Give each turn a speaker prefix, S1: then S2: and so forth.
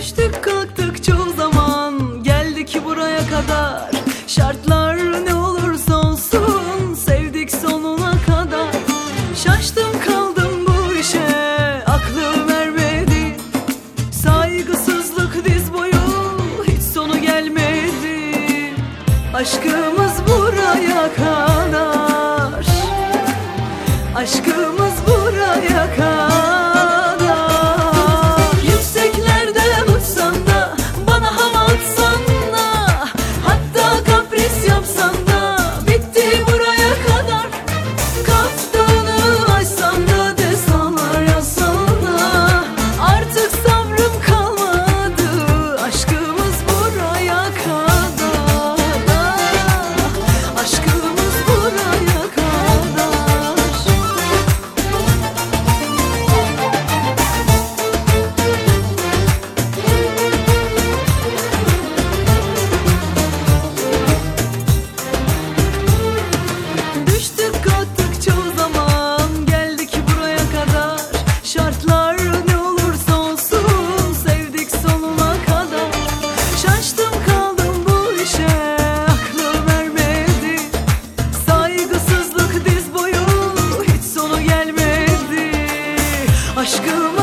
S1: Düştük kalktık çoğu zaman Geldik buraya kadar. Şartlar ne olursa olsun Sevdik sonuna kadar. Şaştım kaldım bu işe Aklım ermedi. Saygısızlık diz boyu Hiç sonu gelmedi. Aşkımız buraya kadar you